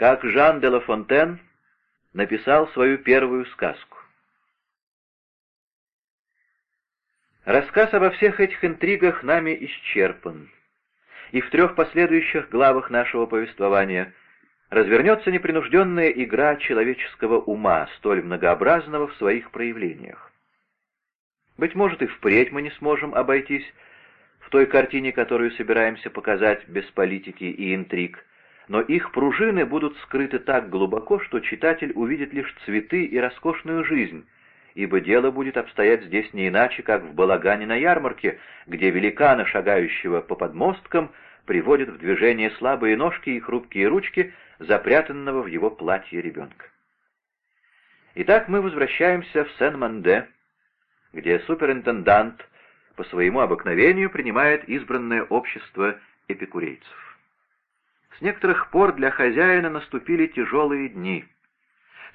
как Жан де Ла Фонтен написал свою первую сказку. Рассказ обо всех этих интригах нами исчерпан, и в трех последующих главах нашего повествования развернется непринужденная игра человеческого ума, столь многообразного в своих проявлениях. Быть может, и впредь мы не сможем обойтись в той картине, которую собираемся показать без политики и интриг, но их пружины будут скрыты так глубоко, что читатель увидит лишь цветы и роскошную жизнь, ибо дело будет обстоять здесь не иначе, как в балагане на ярмарке, где великана, шагающего по подмосткам, приводит в движение слабые ножки и хрупкие ручки запрятанного в его платье ребенка. Итак, мы возвращаемся в Сен-Манде, где суперинтендант по своему обыкновению принимает избранное общество эпикурейцев. С некоторых пор для хозяина наступили тяжелые дни.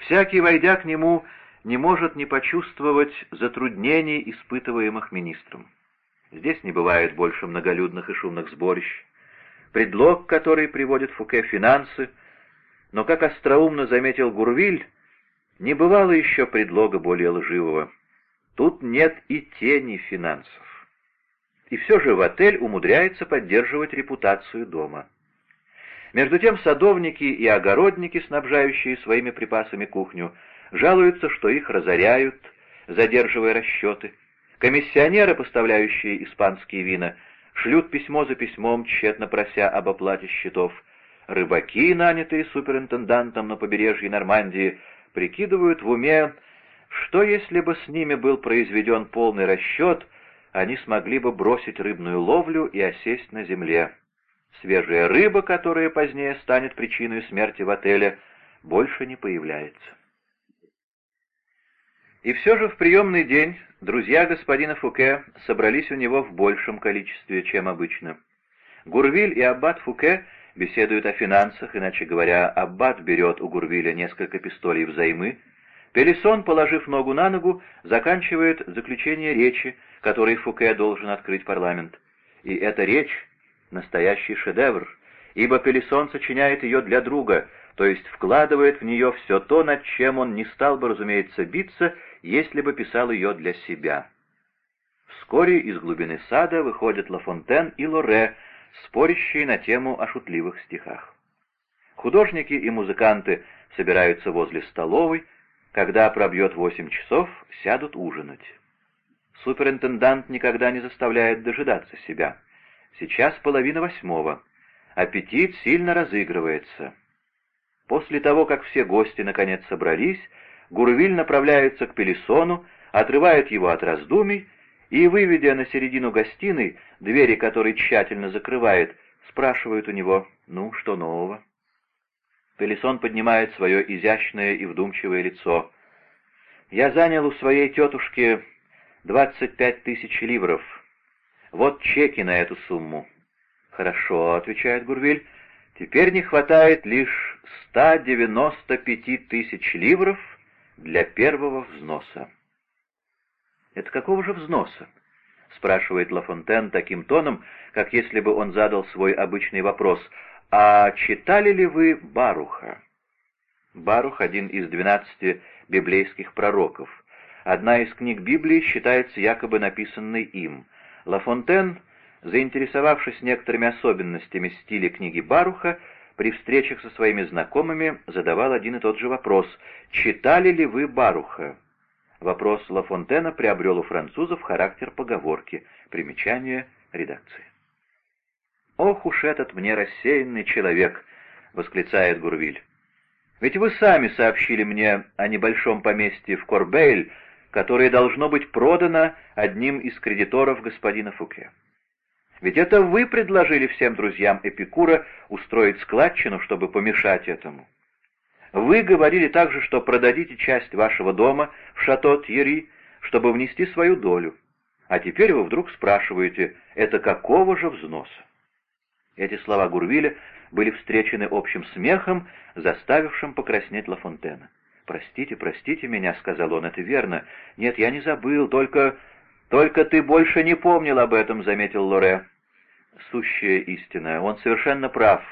Всякий, войдя к нему, не может не почувствовать затруднений, испытываемых министром. Здесь не бывает больше многолюдных и шумных сборищ. Предлог, который приводит Фуке финансы, но, как остроумно заметил Гурвиль, не бывало еще предлога более лживого. Тут нет и тени финансов. И все же в отель умудряется поддерживать репутацию дома. Между тем садовники и огородники, снабжающие своими припасами кухню, жалуются, что их разоряют, задерживая расчеты. Комиссионеры, поставляющие испанские вина, шлют письмо за письмом, тщетно прося об оплате счетов. Рыбаки, нанятые суперинтендантом на побережье Нормандии, прикидывают в уме, что если бы с ними был произведен полный расчет, они смогли бы бросить рыбную ловлю и осесть на земле. Свежая рыба, которая позднее станет причиной смерти в отеле, больше не появляется. И все же в приемный день друзья господина Фуке собрались у него в большем количестве, чем обычно. Гурвиль и Аббат Фуке беседуют о финансах, иначе говоря, Аббат берет у Гурвиля несколько пистолей взаймы. Пелесон, положив ногу на ногу, заканчивает заключение речи, которой Фуке должен открыть парламент. И эта речь настоящий шедевр, ибо Пелесон сочиняет ее для друга, то есть вкладывает в нее все то, над чем он не стал бы, разумеется, биться, если бы писал ее для себя. Вскоре из глубины сада выходят Лафонтен и Лоре, спорящие на тему о шутливых стихах. Художники и музыканты собираются возле столовой, когда пробьет восемь часов, сядут ужинать. Суперинтендант никогда не заставляет дожидаться себя. Сейчас половина восьмого. Аппетит сильно разыгрывается. После того, как все гости наконец собрались, Гурвиль направляется к Пелесону, отрывает его от раздумий и, выведя на середину гостиной, двери которой тщательно закрывает, спрашивает у него «Ну, что нового?». Пелесон поднимает свое изящное и вдумчивое лицо. «Я занял у своей тетушки двадцать пять тысяч ливров. Вот чеки на эту сумму. Хорошо, отвечает Гурвиль. Теперь не хватает лишь 195 тысяч ливров для первого взноса. Это какого же взноса? спрашивает Лафонтен таким тоном, как если бы он задал свой обычный вопрос. «А читали ли вы Баруха?» Барух — один из двенадцати библейских пророков. Одна из книг Библии считается якобы написанной им. Ла Фонтен, заинтересовавшись некоторыми особенностями стиля книги Баруха, при встречах со своими знакомыми задавал один и тот же вопрос «Читали ли вы Баруха?» Вопрос Ла Фонтена приобрел у французов характер поговорки, примечание редакции. «Ох уж этот мне рассеянный человек!» — восклицает Гурвиль. «Ведь вы сами сообщили мне о небольшом поместье в Корбейль, которое должно быть продано одним из кредиторов господина Фуке. Ведь это вы предложили всем друзьям Эпикура устроить складчину, чтобы помешать этому. Вы говорили также, что продадите часть вашего дома в шато Тьери, чтобы внести свою долю. А теперь вы вдруг спрашиваете, это какого же взноса? Эти слова Гурвиля были встречены общим смехом, заставившим покраснеть Лафонтена. «Простите, простите меня», — сказал он, — «это верно. Нет, я не забыл, только... только ты больше не помнил об этом», — заметил Лоре. «Сущая истина. Он совершенно прав.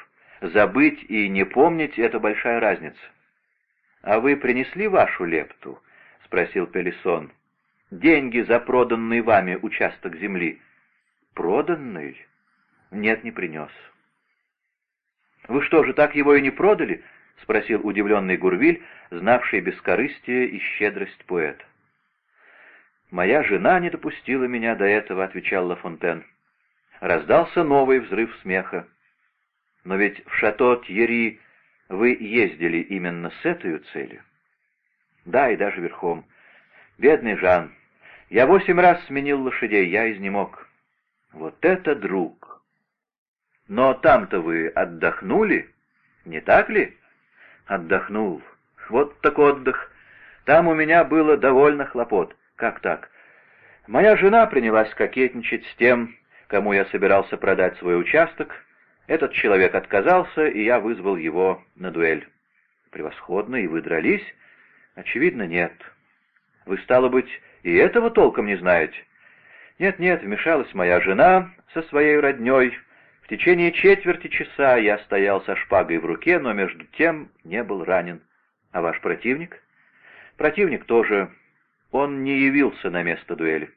Забыть и не помнить — это большая разница. «А вы принесли вашу лепту?» — спросил Пелесон. «Деньги за проданный вами участок земли». «Проданный?» «Нет, не принес». «Вы что же, так его и не продали?» — спросил удивленный Гурвиль, знавший бескорыстие и щедрость поэта. «Моя жена не допустила меня до этого», — отвечал Ла Фонтен. Раздался новый взрыв смеха. «Но ведь в шато Тьери вы ездили именно с этой целью?» «Да, и даже верхом. Бедный Жан. Я восемь раз сменил лошадей, я изнемог. Вот это друг! Но там-то вы отдохнули, не так ли?» «Отдохнул. Вот так отдых. Там у меня было довольно хлопот». «Как так?» «Моя жена принялась кокетничать с тем, кому я собирался продать свой участок. Этот человек отказался, и я вызвал его на дуэль». «Превосходно, и вы дрались?» «Очевидно, нет». «Вы, стало быть, и этого толком не знаете?» «Нет-нет, вмешалась моя жена со своей родней. В течение четверти часа я стоял со шпагой в руке, но между тем не был ранен. А ваш противник?» «Противник тоже он не явился на место дуэли.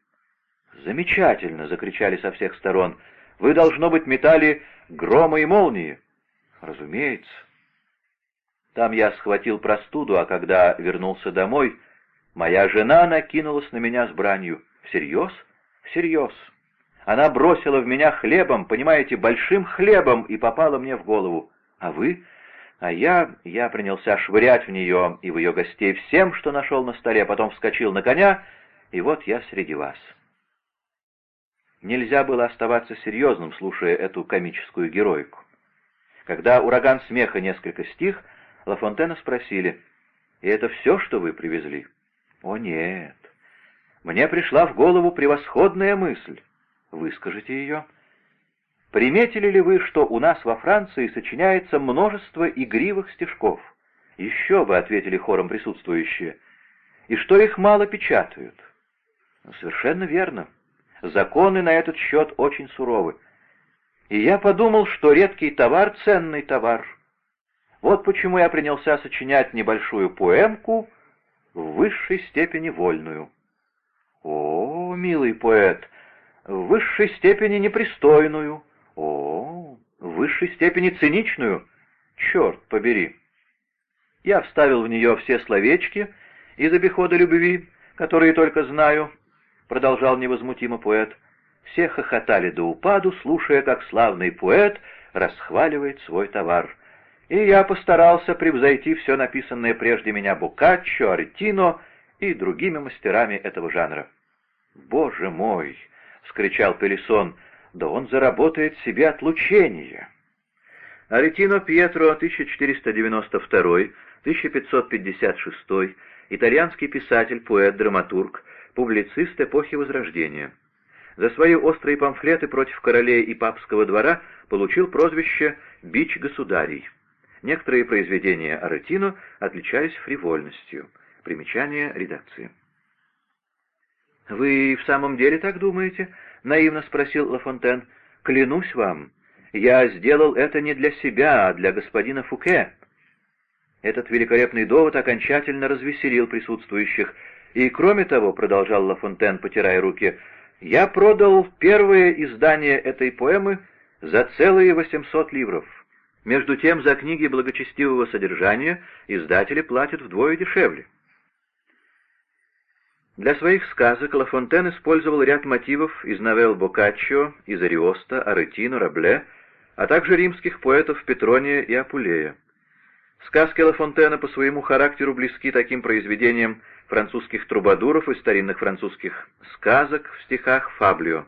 «Замечательно!» — закричали со всех сторон. «Вы, должно быть, метали громы и молнии!» «Разумеется!» Там я схватил простуду, а когда вернулся домой, моя жена накинулась на меня с бранью. «Всерьез? Всерьез!» Она бросила в меня хлебом, понимаете, большим хлебом, и попала мне в голову. А вы а я... я принялся швырять в нее и в ее гостей всем, что нашел на столе, потом вскочил на коня, и вот я среди вас. Нельзя было оставаться серьезным, слушая эту комическую героику. Когда ураган смеха несколько стих, Лафонтена спросили, «И это все, что вы привезли?» «О, нет! Мне пришла в голову превосходная мысль. Выскажите ее». Приметили ли вы, что у нас во Франции сочиняется множество игривых стишков? Еще бы, — ответили хором присутствующие. И что их мало печатают? Ну, совершенно верно. Законы на этот счет очень суровы. И я подумал, что редкий товар — ценный товар. Вот почему я принялся сочинять небольшую поэмку, в высшей степени вольную. О, милый поэт, в высшей степени непристойную, о, в высшей степени циничную. Черт побери. Я вставил в нее все словечки из обихода любви, которые только знаю, продолжал невозмутимо поэт. Все хохотали до упаду, слушая, как славный поэт расхваливает свой товар. И я постарался превзойти все написанное прежде меня Боккаччо, Аретино и другими мастерами этого жанра. «Боже мой!» — вскричал Пелесон да он заработает себе отлучение. Аретино Пьетро, 1492-1556, итальянский писатель, поэт, драматург, публицист эпохи Возрождения. За свои острые памфлеты против королей и папского двора получил прозвище «Бич государей». Некоторые произведения Аретино отличались фривольностью. Примечание редакции. «Вы в самом деле так думаете?» — наивно спросил Лафонтен. «Клянусь вам, я сделал это не для себя, а для господина Фуке». Этот великолепный довод окончательно развеселил присутствующих. «И кроме того», — продолжал Лафонтен, потирая руки, — «я продал первое издание этой поэмы за целые 800 ливров. Между тем, за книги благочестивого содержания издатели платят вдвое дешевле». Для своих сказок Ла Фонтен использовал ряд мотивов из новелл Боккаччо, из Ариоста, Аретино, Рабле, а также римских поэтов Петрония и Апулея. Сказки Ла Фонтена по своему характеру близки таким произведениям французских трубадуров и старинных французских сказок в стихах Фаблио.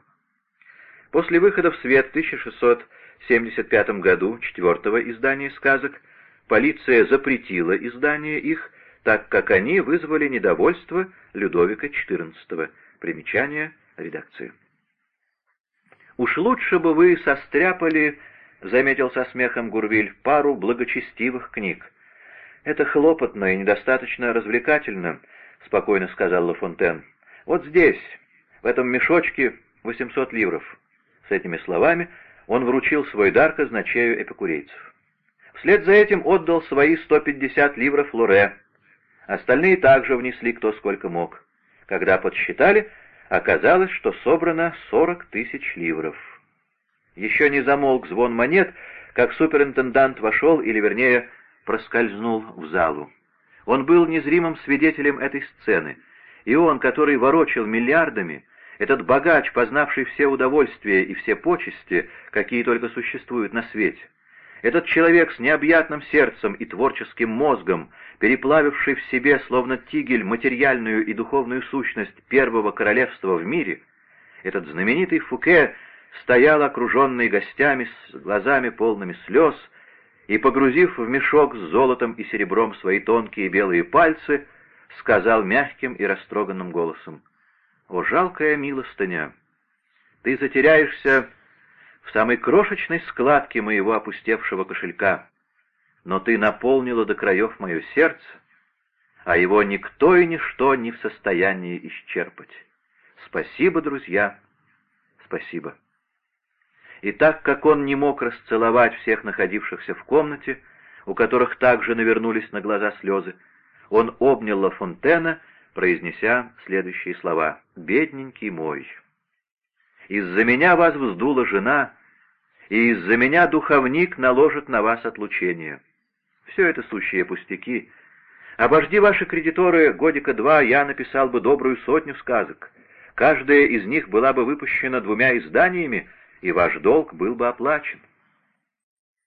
После выхода в свет в 1675 году четвертого издания сказок полиция запретила издание их так как они вызвали недовольство Людовика XIV. Примечание редакции. «Уж лучше бы вы состряпали, — заметил со смехом Гурвиль, — пару благочестивых книг. Это хлопотно и недостаточно развлекательно, — спокойно сказал Ла Фонтен. Вот здесь, в этом мешочке, 800 ливров. С этими словами он вручил свой дар казначею эпикурейцев. Вслед за этим отдал свои 150 ливров Лоре. Остальные также внесли кто сколько мог. Когда подсчитали, оказалось, что собрано 40 тысяч ливров. Еще не замолк звон монет, как суперинтендант вошел, или вернее, проскользнул в залу. Он был незримым свидетелем этой сцены, и он, который ворочил миллиардами, этот богач, познавший все удовольствия и все почести, какие только существуют на свете, этот человек с необъятным сердцем и творческим мозгом, переплавивший в себе, словно тигель, материальную и духовную сущность первого королевства в мире, этот знаменитый Фуке стоял окруженный гостями с глазами полными слез и, погрузив в мешок с золотом и серебром свои тонкие белые пальцы, сказал мягким и растроганным голосом, «О, жалкая милостыня! Ты затеряешься в самой крошечной складке моего опустевшего кошелька, но ты наполнила до краев мое сердце, а его никто и ничто не в состоянии исчерпать. Спасибо, друзья, спасибо. И так как он не мог расцеловать всех находившихся в комнате, у которых также навернулись на глаза слезы, он обнял Ла Фонтена, произнеся следующие слова «Бедненький мой». Из-за меня вас вздула жена, и из-за меня духовник наложит на вас отлучение. Все это сущие пустяки. Обожди ваши кредиторы годика два, я написал бы добрую сотню сказок. Каждая из них была бы выпущена двумя изданиями, и ваш долг был бы оплачен.